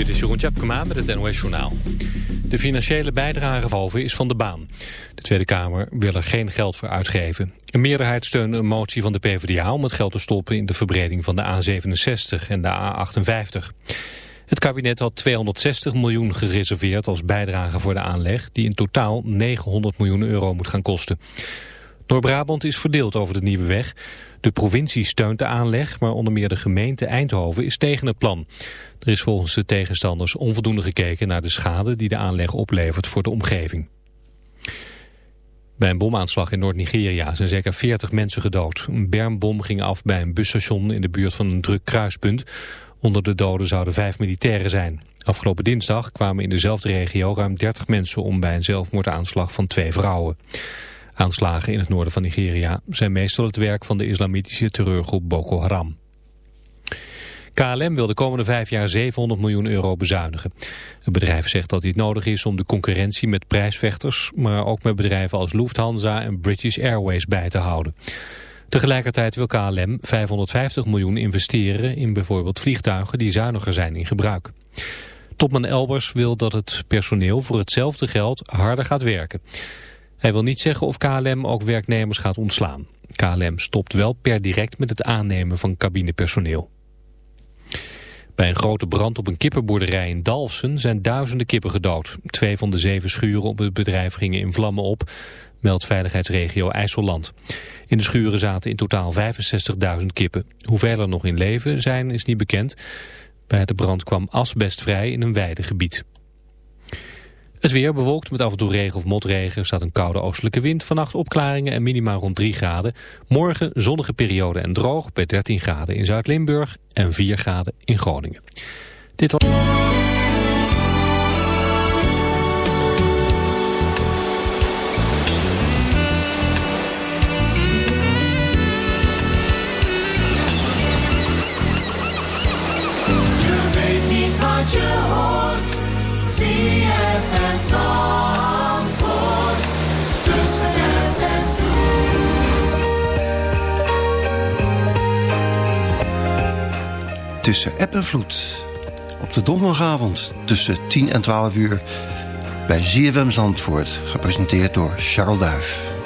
Dit is Jeroen Tjepkema met het NOS Journaal. De financiële bijdrage van is van de baan. De Tweede Kamer wil er geen geld voor uitgeven. Een meerderheid steunde een motie van de PvdA om het geld te stoppen in de verbreding van de A67 en de A58. Het kabinet had 260 miljoen gereserveerd als bijdrage voor de aanleg... die in totaal 900 miljoen euro moet gaan kosten. Noord-Brabant is verdeeld over de nieuwe weg. De provincie steunt de aanleg, maar onder meer de gemeente Eindhoven is tegen het plan. Er is volgens de tegenstanders onvoldoende gekeken naar de schade die de aanleg oplevert voor de omgeving. Bij een bomaanslag in Noord-Nigeria zijn zeker 40 mensen gedood. Een bermbom ging af bij een busstation in de buurt van een druk kruispunt. Onder de doden zouden vijf militairen zijn. Afgelopen dinsdag kwamen in dezelfde regio ruim 30 mensen om bij een zelfmoordaanslag van twee vrouwen. Aanslagen in het noorden van Nigeria zijn meestal het werk van de islamitische terreurgroep Boko Haram. KLM wil de komende vijf jaar 700 miljoen euro bezuinigen. Het bedrijf zegt dat dit nodig is om de concurrentie met prijsvechters, maar ook met bedrijven als Lufthansa en British Airways bij te houden. Tegelijkertijd wil KLM 550 miljoen investeren in bijvoorbeeld vliegtuigen die zuiniger zijn in gebruik. Topman Elbers wil dat het personeel voor hetzelfde geld harder gaat werken. Hij wil niet zeggen of KLM ook werknemers gaat ontslaan. KLM stopt wel per direct met het aannemen van cabinepersoneel. Bij een grote brand op een kippenboerderij in Dalfsen zijn duizenden kippen gedood. Twee van de zeven schuren op het bedrijf gingen in vlammen op, meldt veiligheidsregio IJsselland. In de schuren zaten in totaal 65.000 kippen. Hoeveel er nog in leven zijn is niet bekend. Bij de brand kwam asbest vrij in een weidegebied. Het weer bewolkt met af en toe regen of motregen. Er staat een koude oostelijke wind. Vannacht opklaringen en minima rond 3 graden. Morgen zonnige periode en droog bij 13 graden in Zuid-Limburg en 4 graden in Groningen. Dit was... tussen app en vloed. Op de donderdagavond tussen 10 en 12 uur bij ZFM Zandvoort. Gepresenteerd door Charles Duif.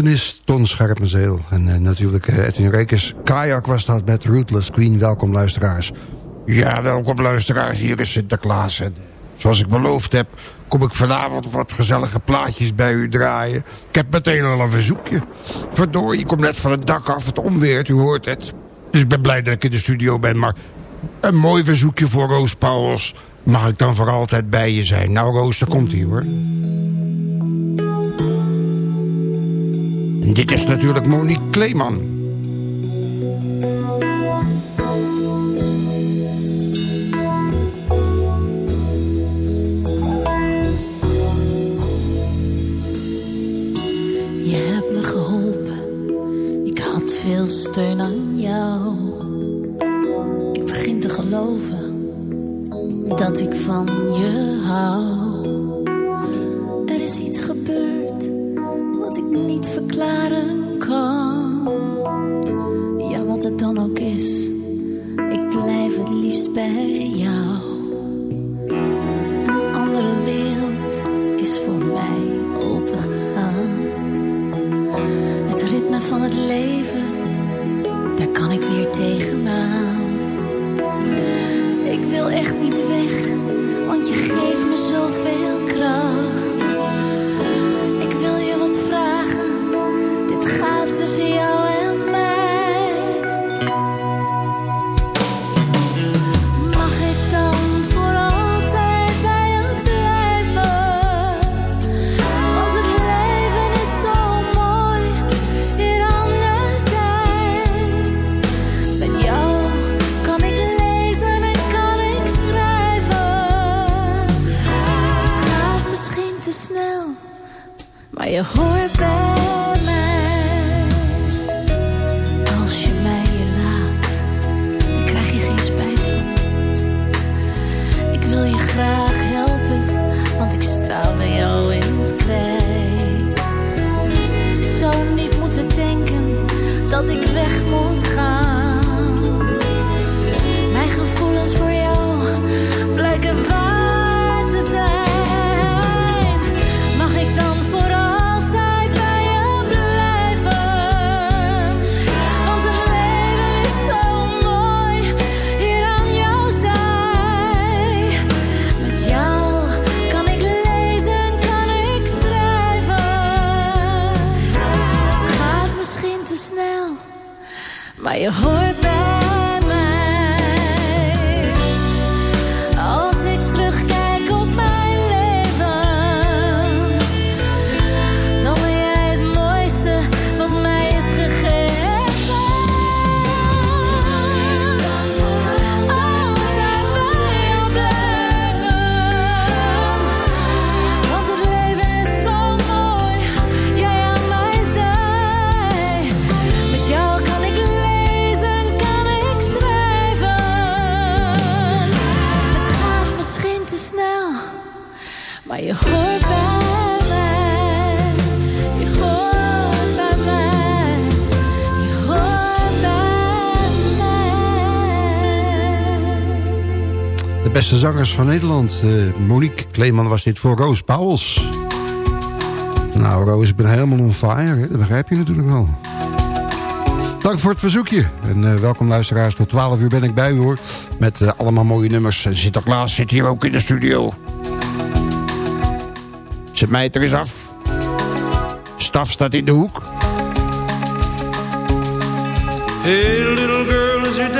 Toetsenist Ton Scherpenzeel. En uh, natuurlijk uh, Edwin Rekers. Kajak was dat met Rootless Queen. Welkom luisteraars. Ja, welkom luisteraars. Hier is Sinterklaas. En zoals ik beloofd heb, kom ik vanavond wat gezellige plaatjes bij u draaien. Ik heb meteen al een verzoekje. Verdorie, je komt net van het dak af. Het onweert, u hoort het. Dus ik ben blij dat ik in de studio ben. Maar een mooi verzoekje voor Roos Pauwels. Mag ik dan voor altijd bij je zijn? Nou Roos, daar komt hij hoor. Dit is natuurlijk Monique Kleeman. Je hebt me geholpen, ik had veel steun aan jou. Ik begin te geloven dat ik van je hou. Er is iets niet verklaren kan. Ja, wat het dan ook is, ik blijf het liefst bij jou. Een andere wereld is voor mij opengegaan. Het ritme van het leven, daar kan ik weer tegenaan. Ik wil echt niet weg, want je geeft me zoveel kracht. Maar je hoort bij maar je beste zangers van Nederland. eh, Monique Kleeman was dit voor Roos Pauwels. Nou Roos, ik ben helemaal on fire. Hè? Dat begrijp je natuurlijk wel. Dank voor het verzoekje. En eh, welkom luisteraars. Tot 12 uur ben ik bij u hoor. Met eh, allemaal mooie nummers. En Sinterklaas zit hier ook in de studio. Zet mij er eens af. Staf staat in de hoek. Hey, little girl, is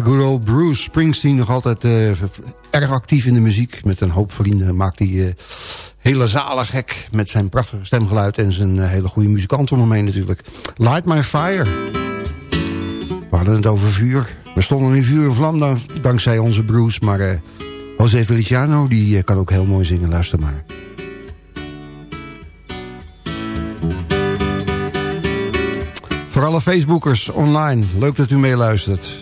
Good old Bruce Springsteen nog altijd eh, erg actief in de muziek. Met een hoop vrienden maakt hij eh, hele zalen gek. Met zijn prachtige stemgeluid en zijn eh, hele goede muzikant om hem heen natuurlijk. Light My Fire. We hadden het over vuur. We stonden in vuur en vlam dank- dankzij onze Bruce. Maar José Feliciano die kan ook heel mooi zingen. Luister maar. Voor alle Facebookers online, leuk dat u meeluistert.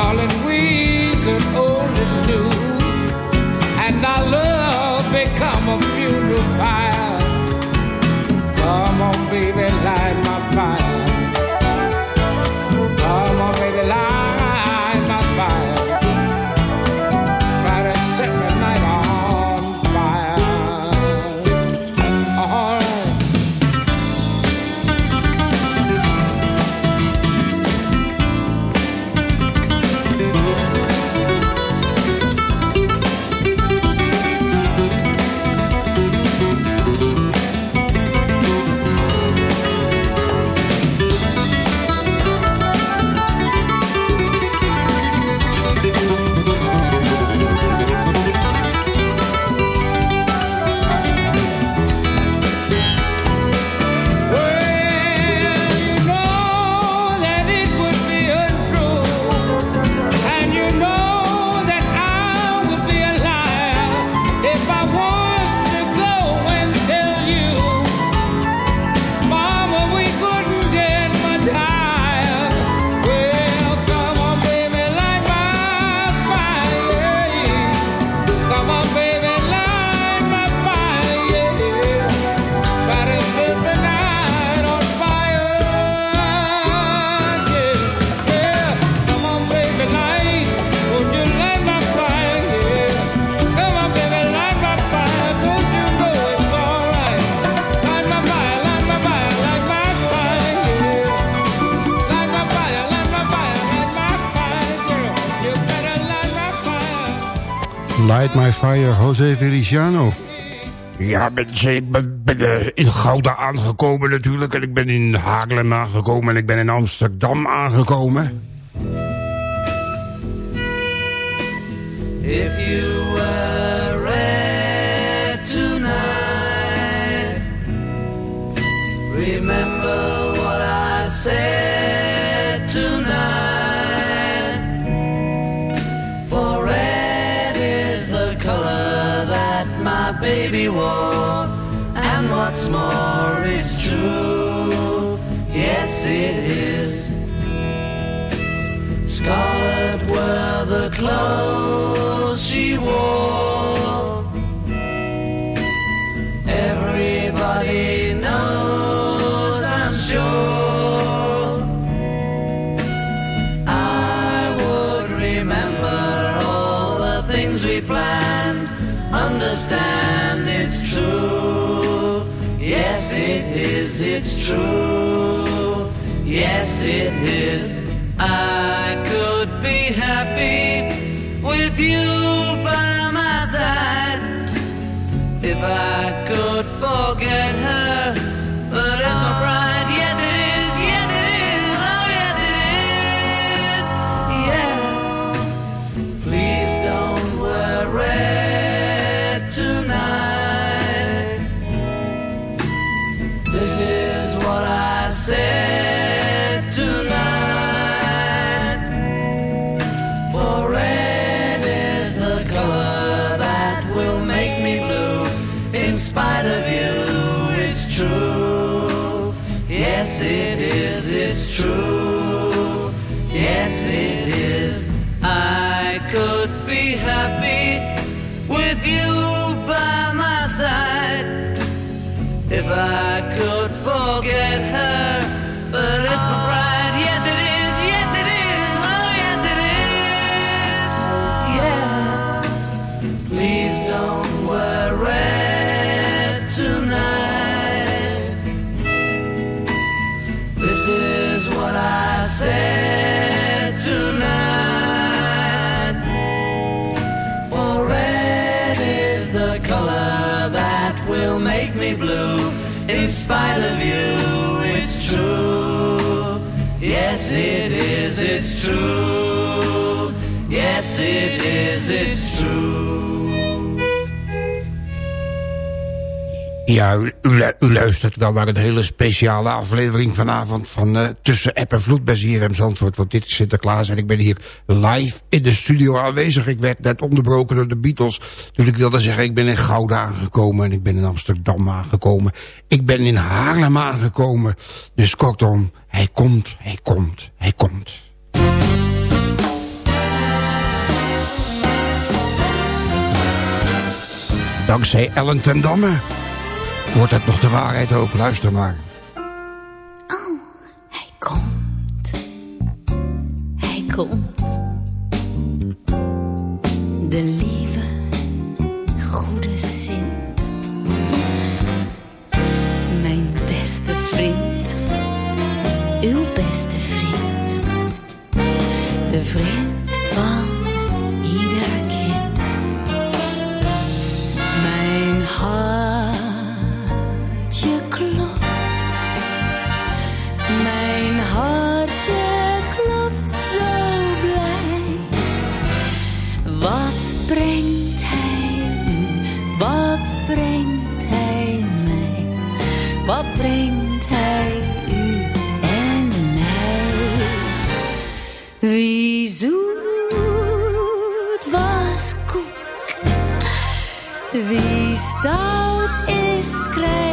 Darling, we could only lose, and our love become a funeral pyre. Come on, baby, light Fire, José Feliciano. Ja, ik ben, eh, in Gouda aangekomen natuurlijk. En ik ben in Haarlem aangekomen. En ik ben in Amsterdam aangekomen. More is true. Yes, it is. Scarlet were the clothes she wore. it's true. Yes, it is. I could be happy with you by my side if I. geluisterd wel naar een hele speciale aflevering vanavond... van eh, Tussen App en Vloed bij ZFM Zandvoort. Want dit is Sinterklaas en ik ben hier live in de studio aanwezig. Ik werd net onderbroken door de Beatles. Dus ik wilde zeggen, ik ben in Gouda aangekomen... en ik ben in Amsterdam aangekomen. Ik ben in Haarlem aangekomen. Dus kortom, hij komt, hij komt, hij komt. Dankzij Ellen ten Damme... Wordt dat nog de waarheid ook? Luister maar. Oh, hij komt. Hij komt. De liefde. wat brengt hij u en mij? Wie zoet was koek, wie stout is krijg.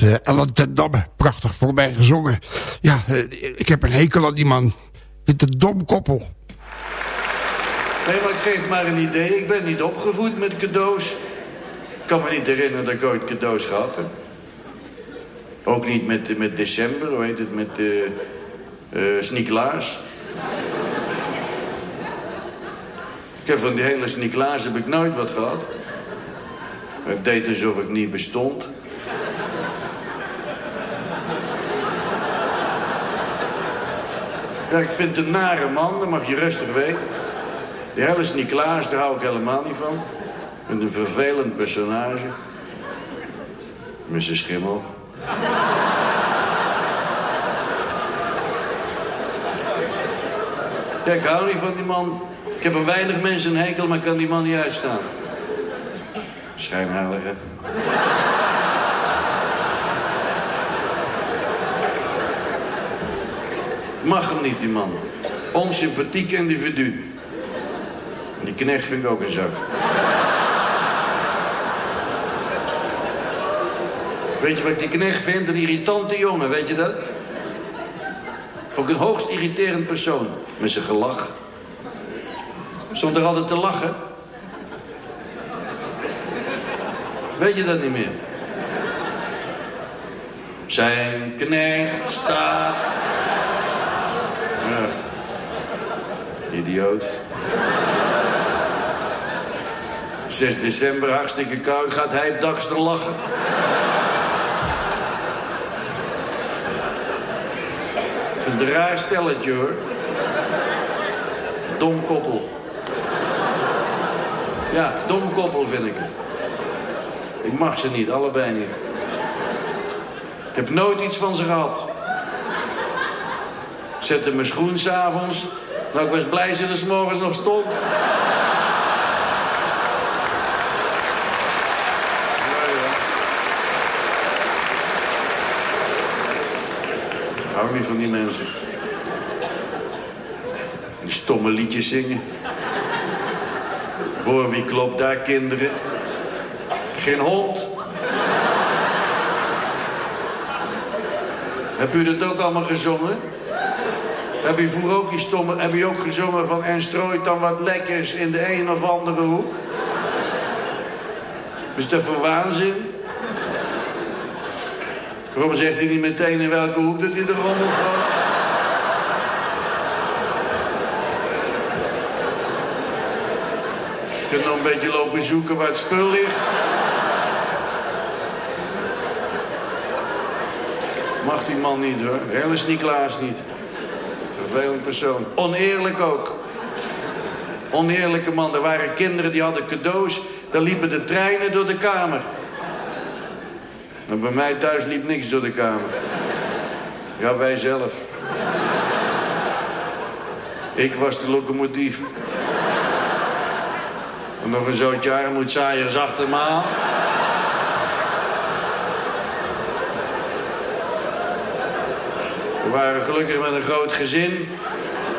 met uh, Ellen ten Prachtig voor mij gezongen. Ja, eh, ik heb een hekel aan die man. Dit een dom koppel. Nee, maar ik geef maar een idee. Ik ben niet opgevoed met cadeaus. Ik kan me niet herinneren dat ik ooit cadeaus gehad heb. Ook niet met, met december, hoe heet het, met eh, eh, uh, uh Sniklaas. Ik heb van die hele Sniklaas heb ik nooit wat gehad. Ik deed alsof ik niet bestond. Ja, ik vind een nare man, dat mag je rustig weten. Die hele Sint-Niklaas, daar hou ik helemaal niet van. Ik vind een vervelend personage. Zijn schimmel. Kijk, ik hou niet van die man. Ik heb een weinig mensen een hekel, maar kan die man niet uitstaan. Schijnheilige. Mag hem niet, die man. Onsympathiek individu. Die knecht vind ik ook een zak. Weet je wat ik die knecht vind? Een irritante jongen, weet je dat? Vond ik een hoogst irriterend persoon. Met zijn gelach. Stond er altijd te lachen. Weet je dat niet meer? Zijn knecht staat... Ja. Idioot. 6 december, hartstikke koud, gaat hij op dakster lachen. Een raar stelletje, hoor. Dom koppel. Ja, dom koppel vind ik het. Ik mag ze niet, allebei niet. Ik heb nooit iets van ze gehad. Ik zette mijn schoen s'avonds. Nou, ik was blij ze er morgens nog stond. Ik hou niet van die mensen. Die stomme liedjes zingen. Hoor, wie klopt daar, kinderen? Geen hond. Heb u dat ook allemaal gezongen? Heb je vroeger ook die stomme... Heb je ook gezongen van... En strooit dan wat lekkers in de een of andere hoek? Is dat voor waanzin? Waarom zegt hij niet meteen in welke hoek dat hij de rommel gooit? Je kunt nog een beetje lopen zoeken waar het spul ligt. Mag die man niet hoor. Hele Niklaas niet. Vervelend persoon. Oneerlijk ook. Oneerlijke man. Er waren kinderen die hadden cadeaus. Daar liepen de treinen door de kamer. Maar bij mij thuis liep niks door de kamer. Ja, wij zelf. Ik was de locomotief. En nog een zootje armoedzaaiers achter me aan. Waren gelukkig met een groot gezin.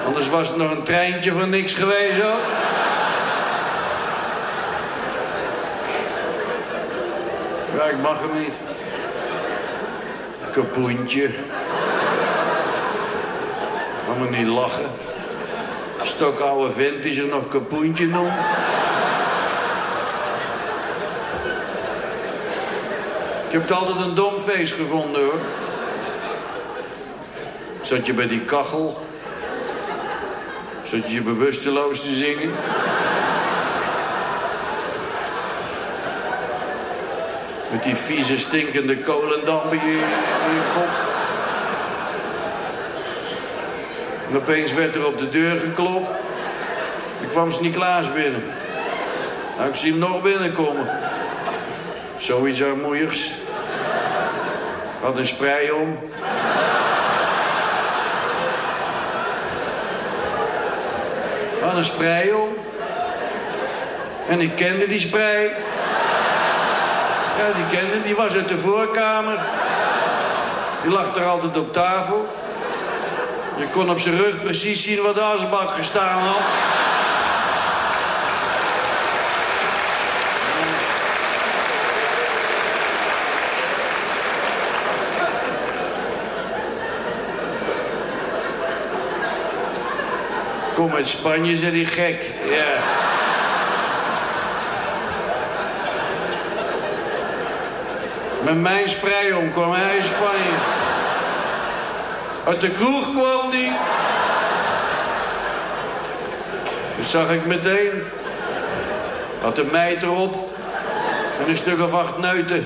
Anders was het nog een treintje van niks geweest ook. Ja, ik mag hem niet. Kapoentje. Ga me niet lachen. Stokoude vent die zich nog kapoentje noemt. Ik heb altijd een dom feest gevonden, hoor. Zat je bij die kachel? Zat je je bewusteloos te zingen? Met die vieze, stinkende kolendampen in je, in je kop. En opeens werd er op de deur geklopt. Er kwam Sint-Niklaas binnen. Nou, ik zie hem nog binnenkomen. Zoiets armoeigs. Had een sprei om. Een sprei om. En ik kende die sprei. Ja, die kende, die was uit de voorkamer. Die lag er altijd op tafel. Je kon op zijn rug precies zien wat de asbak gestaan had. Kom uit Spanje, zei die gek. Ja. Met mijn sprei om kwam hij in Spanje. Uit de kroeg kwam die. Dat zag ik meteen. Had een meid erop. En een stuk of acht neuten.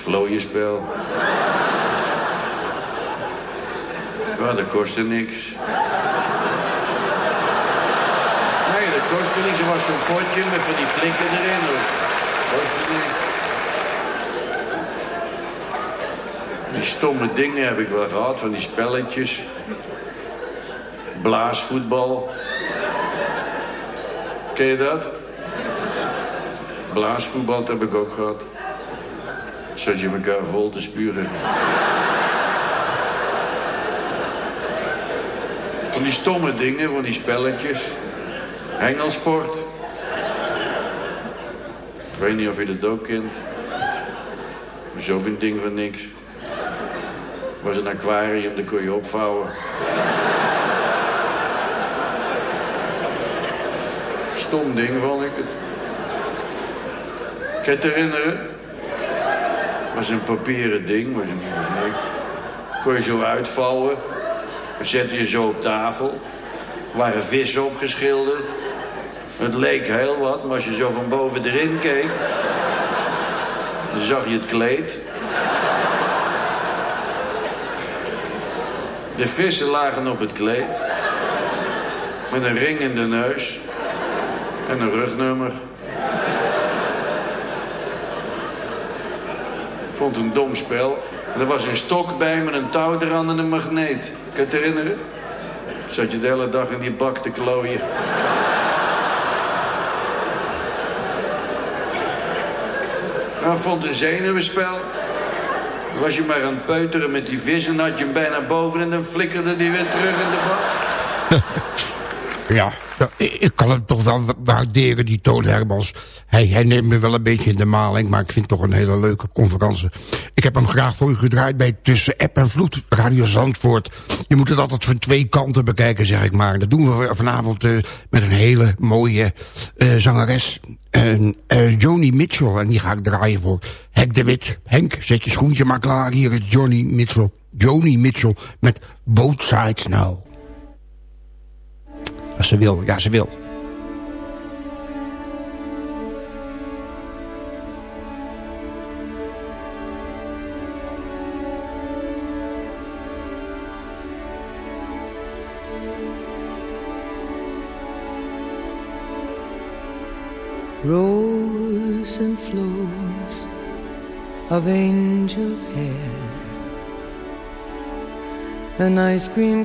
Ja. Vlooienspel. Ja, dat kostte niks. Nee, dat kostte niks. Er was zo'n potje met van die flikken erin. Dat kostte niks. Die stomme dingen heb ik wel gehad, van die spelletjes. Blaasvoetbal. Ken je dat? Blaasvoetbal dat heb ik ook gehad. Zat je elkaar vol te spuren. Van die stomme dingen, van die spelletjes. Hengelsport. Ik weet niet of je dat ook kent. Dat is ook een ding van niks. was een aquarium, dat kon je opvouwen. Stom ding vond ik het. Kan je herinneren? Was een papieren ding, was een nee. Kon je zo uitvouwen. Zette je zo op tafel. Er waren vissen opgeschilderd. Het leek heel wat, maar als je zo van boven erin keek... dan zag je het kleed. De vissen lagen op het kleed. Met een ring in de neus. En een rugnummer. Vond een dom spel. En er was een stok bij met een touw eraan en een magneet. Kan je het herinneren? Zat je de hele dag in die bak te klooien. Nou, vond een zenuwenspel. Was je maar aan het peuteren met die vis en had je hem bijna boven en dan flikkerde die weer terug in de bak. Ja, ik kan hem toch wel waarderen, die Toon Hermans. Hij, hij neemt me wel een beetje in de maling, maar ik vind het toch een hele leuke conferentie. Ik heb hem graag voor u gedraaid bij Tussen App en Vloed, Radio Zandvoort. Je moet het altijd van twee kanten bekijken, zeg ik maar. Dat doen we vanavond uh, met een hele mooie uh, zangeres, uh, Joni Mitchell. En die ga ik draaien voor Henk de Wit. Henk, zet je schoentje maar klaar. Hier is Johnny Mitchell. Joni Mitchell met Both Sides Now. Als ze wil, ja ze wil. Rows and flows of angel hair an ice cream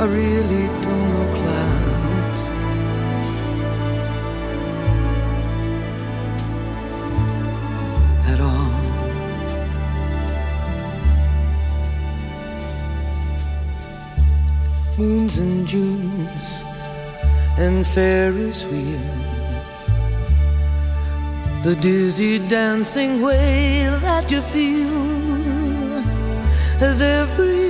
I really don't know clouds. At all. Moons and Junes and Ferris wheels. The dizzy dancing way that you feel as every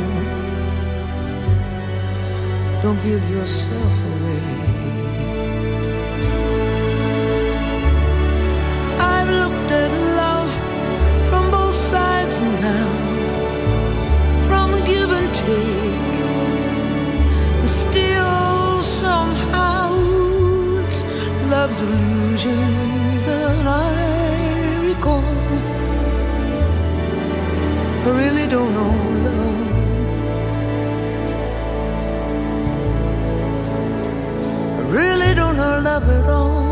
Don't give yourself away. I've looked at love from both sides now, from give and take, and still somehow it's love's illusions that I recall. I really don't know really don't love at all.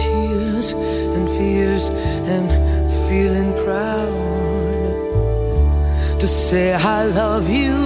Tears and fears and feeling proud to say I love you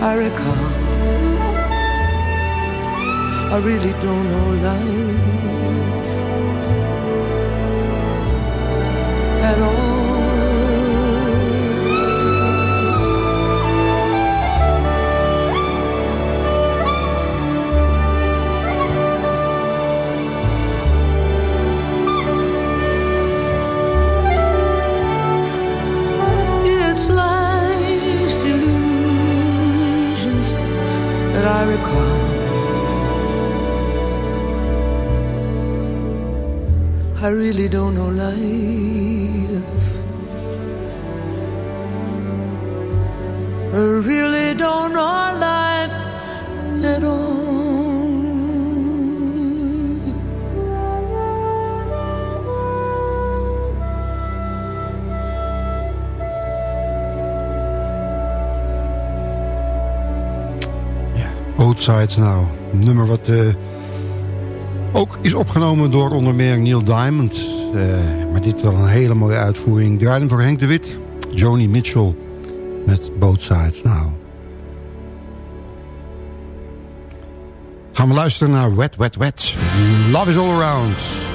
I recall. I really don't know life at all. That I recall. I really don't know life. I really don't know life at all. Both Sides Now. Een nummer wat eh, ook is opgenomen door onder meer Neil Diamond. Eh, maar dit wel een hele mooie uitvoering. Draaien voor Henk de Wit, Joni Mitchell met Both Sides Now. Gaan we luisteren naar Wet Wet Wet. Love is all around.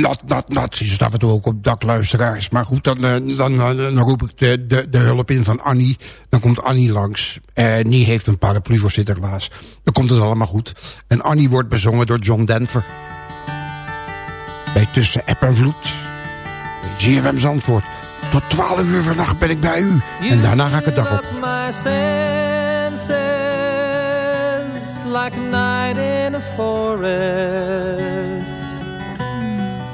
Nat, nat, nat. Je staat af en toe ook op dakluisteraars. Maar goed, dan, eh, dan, dan, dan roep ik de, de, de hulp in van Annie. Dan komt Annie langs. En die heeft een paraplu voor Sinterklaas. Dan komt het allemaal goed. En Annie wordt bezongen door John Denver. Bij Tussen App en Vloed. ZFM Zandvoort. Tot 12 uur vannacht ben ik bij u. En daarna ga ik het dak op. My senses like a night in a forest,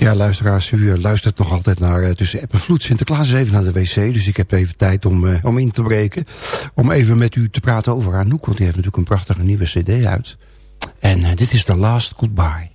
Ja, luisteraars, u eh, luistert nog altijd naar eh, Tussen App en Vloed. Sinterklaas is even naar de wc, dus ik heb even tijd om, eh, om in te breken. Om even met u te praten over Anouk, want die heeft natuurlijk een prachtige nieuwe cd uit. En dit is The Last Goodbye.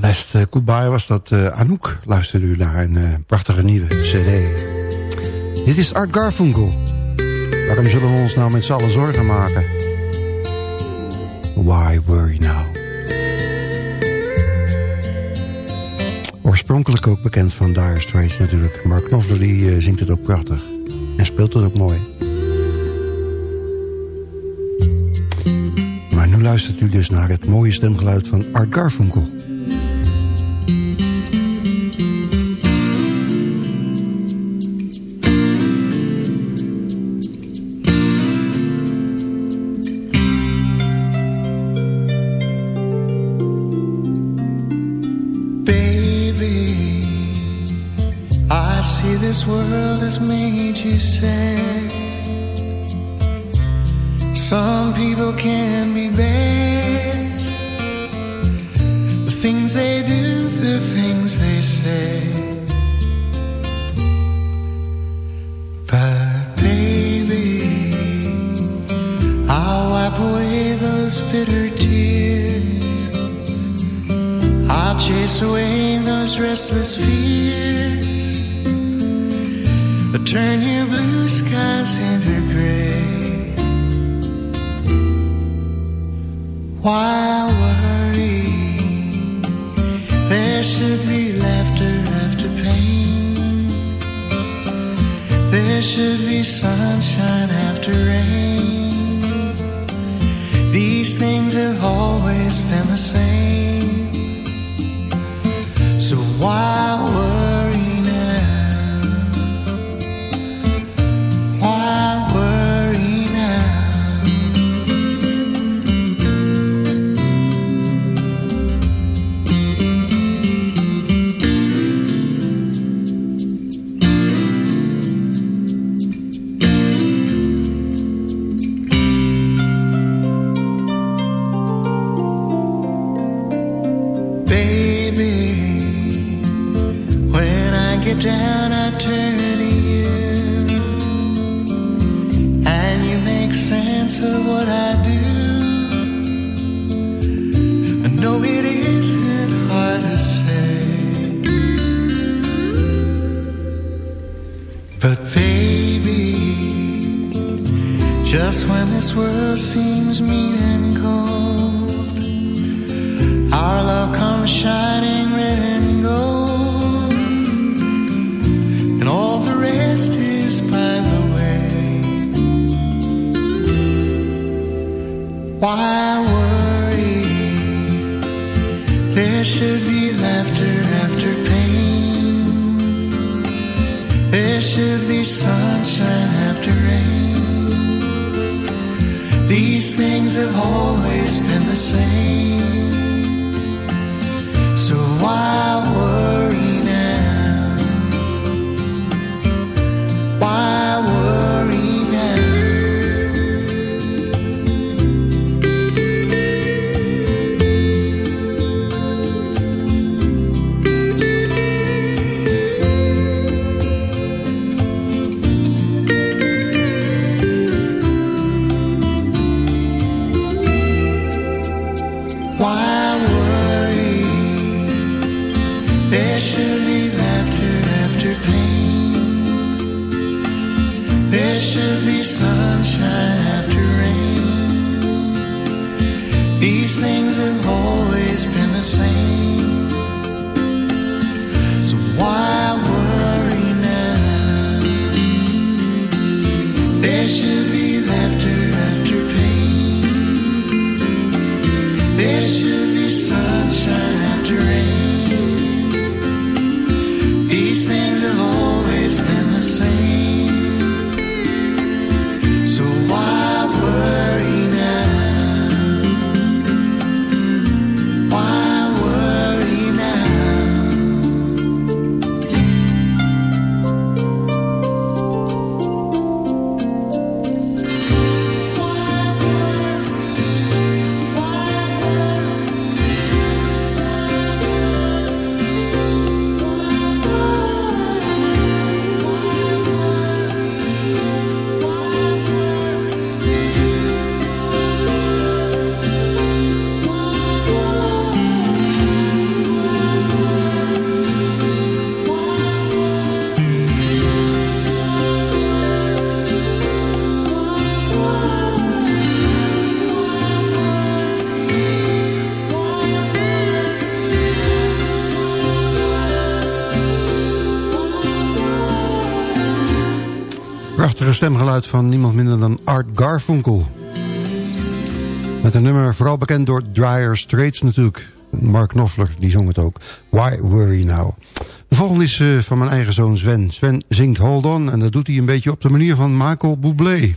Last eh, goodbye was dat eh, Anouk. Luisterde u naar een eh, prachtige nieuwe cd. Dit is Art Garfunkel. Waarom zullen we ons nou met z'n allen zorgen maken? Why worry now? Oorspronkelijk ook bekend van Dire Straits natuurlijk. Mark Knopfler eh, zingt het ook prachtig. En speelt het ook mooi. Maar nu luistert u dus naar het mooie stemgeluid van Art Garfunkel. Why should be laughter after pain. There should be sunshine after rain. These things have always been the same. Stemgeluid van niemand minder dan Art Garfunkel. Met een nummer vooral bekend door Dryer Straits natuurlijk. Mark Knopfler, die zong het ook. Why Worry Now? De volgende is eh, van mijn eigen zoon Sven. Sven zingt Hold On en dat doet hij een beetje op de manier van Michael Bublé.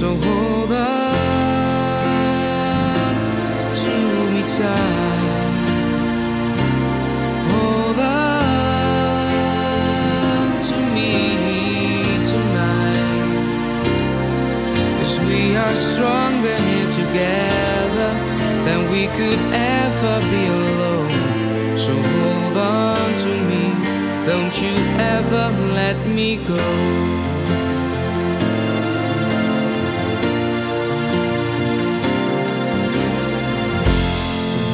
So hold on to me tight. Hold on to me tonight. Cause we are stronger here together than we could ever be alone. So hold on to me, don't you ever let me go.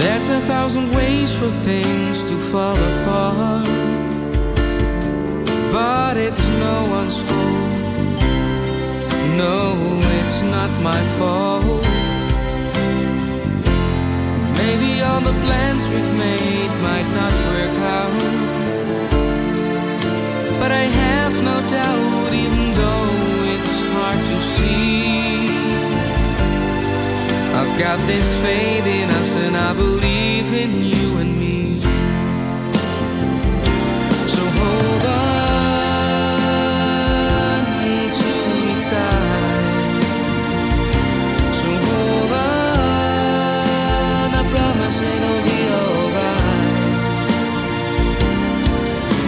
There's a thousand ways for things to fall apart, but it's no one's fault. No, it's not my fault. Maybe all the plans we've made might not work out. But I have no doubt, even though it's hard to see. I've got this faith in us, and I believe in you and me. So hold on to me tight. So hold on, I promise it'll be alright.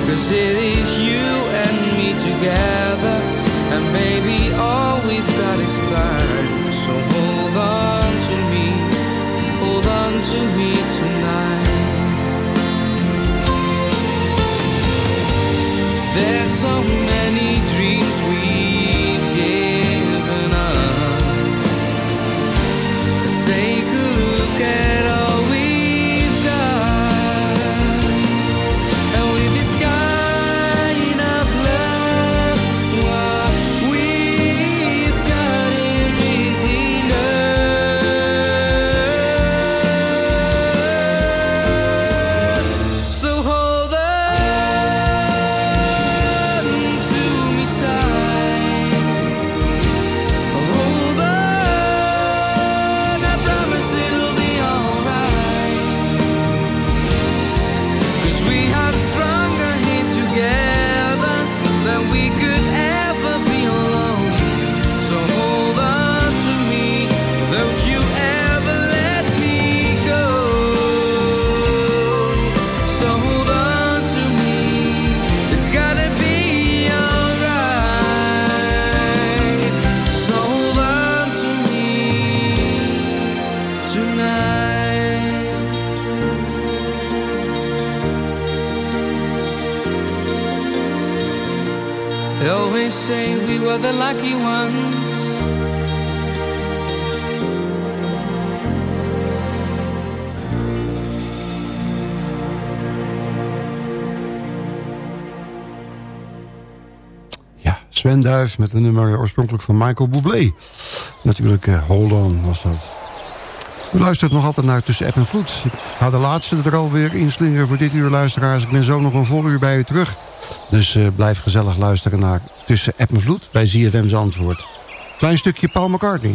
Cause it is you and me together, and baby, all There's so many They always say we were the lucky ones. Ja, Sven Duif met een nummer oorspronkelijk van Michael Bublé. Natuurlijk eh, Hold On was dat. U luistert nog altijd naar Tussen App en Vloed. Ik ga de laatste er alweer inslingeren voor dit uur, luisteraars. Ik ben zo nog een vol uur bij u terug. Dus eh, blijf gezellig luisteren naar Tussen App en Vloed bij ZFM's Antwoord. Klein stukje Paul McCartney.